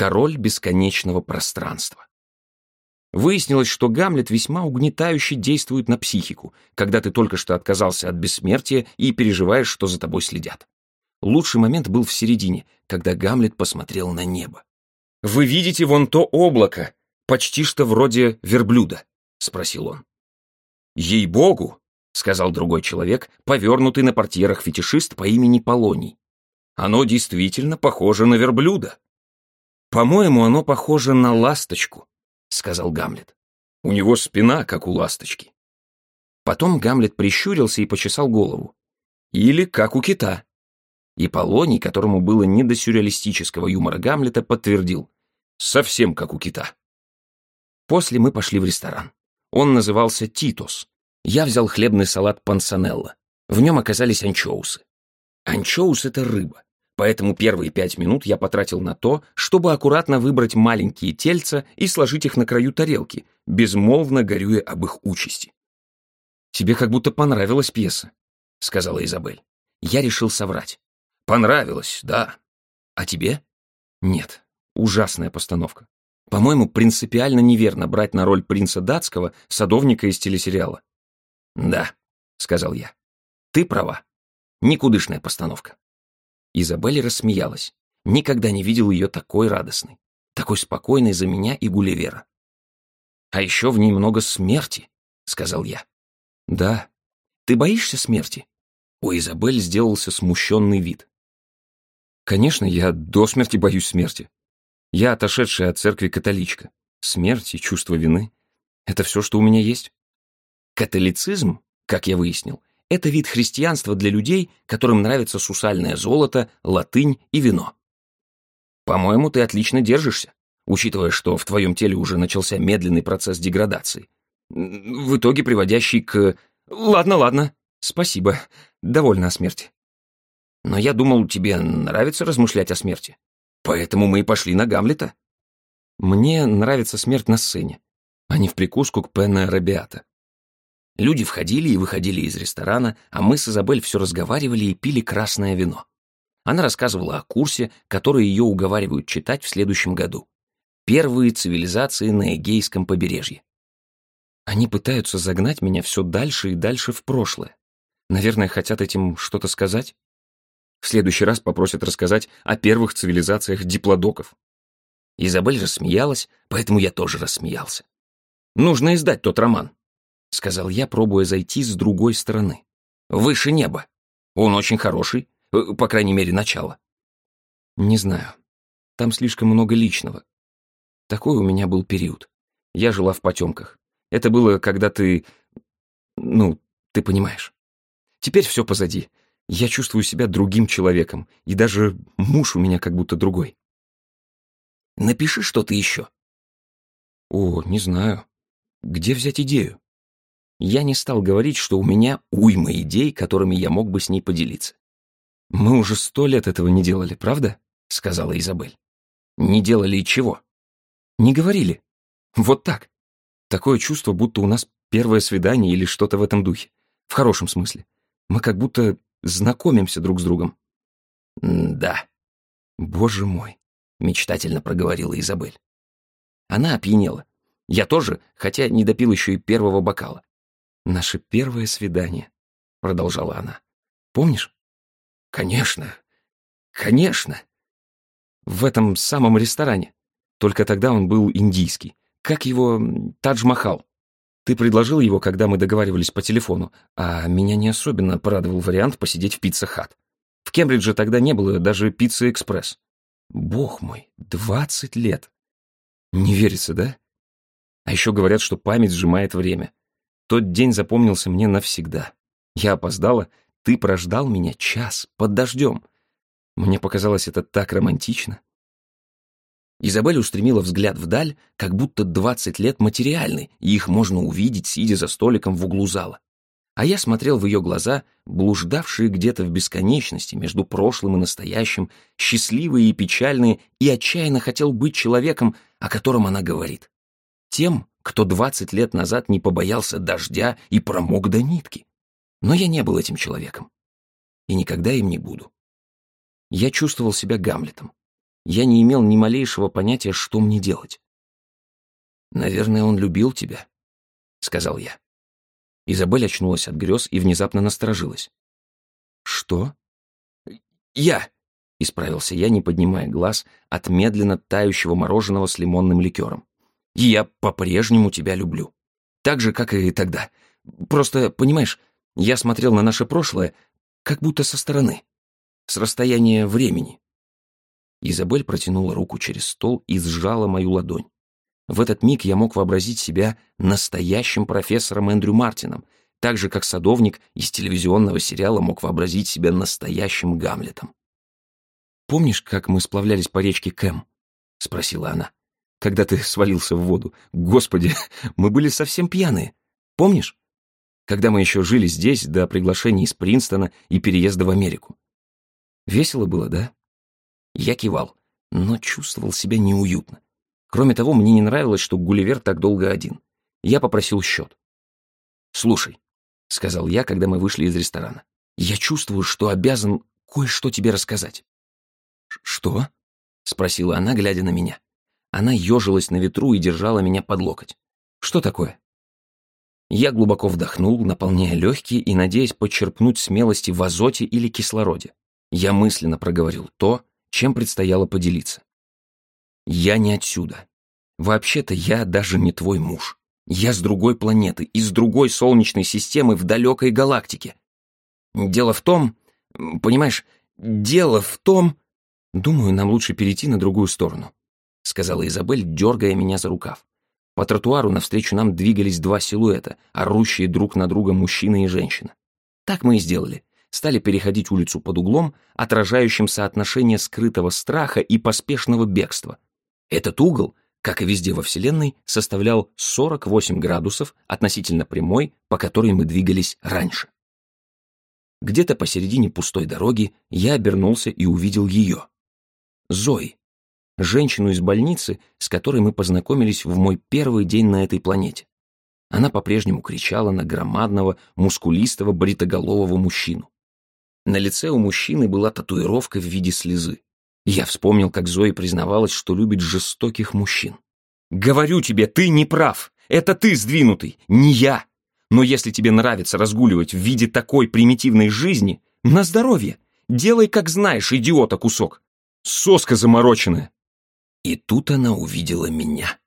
король бесконечного пространства. Выяснилось, что Гамлет весьма угнетающе действует на психику, когда ты только что отказался от бессмертия и переживаешь, что за тобой следят. Лучший момент был в середине, когда Гамлет посмотрел на небо. «Вы видите вон то облако, почти что вроде верблюда?» — спросил он. «Ей-богу!» — сказал другой человек, повернутый на портьерах фетишист по имени Полоний. «Оно действительно похоже на верблюда». «По-моему, оно похоже на ласточку», — сказал Гамлет. «У него спина, как у ласточки». Потом Гамлет прищурился и почесал голову. «Или как у кита». И Полоний, которому было не до сюрреалистического юмора Гамлета, подтвердил. «Совсем как у кита». После мы пошли в ресторан. Он назывался «Титос». Я взял хлебный салат пансанелло. В нем оказались анчоусы. Анчоус — это рыба поэтому первые пять минут я потратил на то, чтобы аккуратно выбрать маленькие тельца и сложить их на краю тарелки, безмолвно горюя об их участи. «Тебе как будто понравилась пьеса», — сказала Изабель. Я решил соврать. «Понравилось, да. А тебе?» «Нет, ужасная постановка. По-моему, принципиально неверно брать на роль принца датского садовника из телесериала». «Да», — сказал я. «Ты права. Никудышная постановка». Изабель рассмеялась. Никогда не видел ее такой радостной, такой спокойной за меня и Гулливера. «А еще в ней много смерти», — сказал я. «Да. Ты боишься смерти?» У Изабель сделался смущенный вид. «Конечно, я до смерти боюсь смерти. Я отошедшая от церкви католичка. Смерть и чувство вины — это все, что у меня есть. Католицизм, как я выяснил, это вид христианства для людей, которым нравится сусальное золото, латынь и вино. По-моему, ты отлично держишься, учитывая, что в твоем теле уже начался медленный процесс деградации. В итоге приводящий к... Ладно, ладно, спасибо, довольно о смерти. Но я думал, тебе нравится размышлять о смерти. Поэтому мы и пошли на Гамлета. Мне нравится смерть на сцене, а не в прикуску к Пенна Рабиата. Люди входили и выходили из ресторана, а мы с Изабель все разговаривали и пили красное вино. Она рассказывала о курсе, который ее уговаривают читать в следующем году. Первые цивилизации на Эгейском побережье. Они пытаются загнать меня все дальше и дальше в прошлое. Наверное, хотят этим что-то сказать? В следующий раз попросят рассказать о первых цивилизациях диплодоков. Изабель рассмеялась, поэтому я тоже рассмеялся. Нужно издать тот роман. — сказал я, пробуя зайти с другой стороны. «Выше неба. Он очень хороший, э, по крайней мере, начало». «Не знаю. Там слишком много личного. Такой у меня был период. Я жила в потемках. Это было, когда ты... Ну, ты понимаешь. Теперь все позади. Я чувствую себя другим человеком, и даже муж у меня как будто другой. Напиши что-то еще. О, не знаю. Где взять идею? Я не стал говорить, что у меня уйма идей, которыми я мог бы с ней поделиться. «Мы уже сто лет этого не делали, правда?» — сказала Изабель. «Не делали и чего?» «Не говорили. Вот так. Такое чувство, будто у нас первое свидание или что-то в этом духе. В хорошем смысле. Мы как будто знакомимся друг с другом». «Да». «Боже мой», — мечтательно проговорила Изабель. Она опьянела. Я тоже, хотя не допил еще и первого бокала. «Наше первое свидание», — продолжала она. «Помнишь?» «Конечно, конечно». В этом самом ресторане. Только тогда он был индийский. Как его... Тадж-Махал. Ты предложил его, когда мы договаривались по телефону, а меня не особенно порадовал вариант посидеть в Pizza Hut. В Кембридже тогда не было даже пиццы-экспресс. Бог мой, двадцать лет. Не верится, да? А еще говорят, что память сжимает время. Тот день запомнился мне навсегда. Я опоздала, ты прождал меня час под дождем. Мне показалось это так романтично. Изабель устремила взгляд вдаль, как будто двадцать лет материальны, и их можно увидеть, сидя за столиком в углу зала. А я смотрел в ее глаза, блуждавшие где-то в бесконечности между прошлым и настоящим, счастливые и печальные, и отчаянно хотел быть человеком, о котором она говорит. Тем, кто двадцать лет назад не побоялся дождя и промок до нитки. Но я не был этим человеком. И никогда им не буду. Я чувствовал себя Гамлетом. я не имел ни малейшего понятия, что мне делать. «Наверное, он любил тебя», — сказал я. Изабель очнулась от грез и внезапно насторожилась. «Что?» «Я!» — исправился я, не поднимая глаз от медленно тающего мороженого с лимонным ликером. «И я по-прежнему тебя люблю. Так же, как и тогда. Просто, понимаешь, я смотрел на наше прошлое как будто со стороны, с расстояния времени». Изабель протянула руку через стол и сжала мою ладонь. В этот миг я мог вообразить себя настоящим профессором Эндрю Мартином, так же, как садовник из телевизионного сериала мог вообразить себя настоящим Гамлетом. «Помнишь, как мы сплавлялись по речке Кэм?» — спросила она. «Когда ты свалился в воду. Господи, мы были совсем пьяные. Помнишь? Когда мы еще жили здесь до приглашения из Принстона и переезда в Америку. Весело было, да?» Я кивал, но чувствовал себя неуютно. Кроме того, мне не нравилось, что Гулливер так долго один. Я попросил счет. «Слушай», — сказал я, когда мы вышли из ресторана, «я чувствую, что обязан кое-что тебе рассказать». «Что?» — спросила она, глядя на меня. Она ежилась на ветру и держала меня под локоть. «Что такое?» Я глубоко вдохнул, наполняя легкие и надеясь подчерпнуть смелости в азоте или кислороде. Я мысленно проговорил то, чем предстояло поделиться. Я не отсюда. Вообще-то я даже не твой муж. Я с другой планеты, из другой солнечной системы в далекой галактике. Дело в том, понимаешь, дело в том... Думаю, нам лучше перейти на другую сторону, сказала Изабель, дергая меня за рукав. По тротуару навстречу нам двигались два силуэта, орущие друг на друга мужчина и женщина. Так мы и сделали. Стали переходить улицу под углом, отражающим соотношение скрытого страха и поспешного бегства, этот угол, как и везде во Вселенной, составлял 48 градусов относительно прямой, по которой мы двигались раньше. Где-то посередине пустой дороги я обернулся и увидел ее. Зои, женщину из больницы, с которой мы познакомились в мой первый день на этой планете. Она по-прежнему кричала на громадного, мускулистого, бритоголового мужчину. На лице у мужчины была татуировка в виде слезы. Я вспомнил, как Зои признавалась, что любит жестоких мужчин. «Говорю тебе, ты не прав. Это ты сдвинутый, не я. Но если тебе нравится разгуливать в виде такой примитивной жизни, на здоровье. Делай, как знаешь, идиота кусок. Соска замороченная». И тут она увидела меня.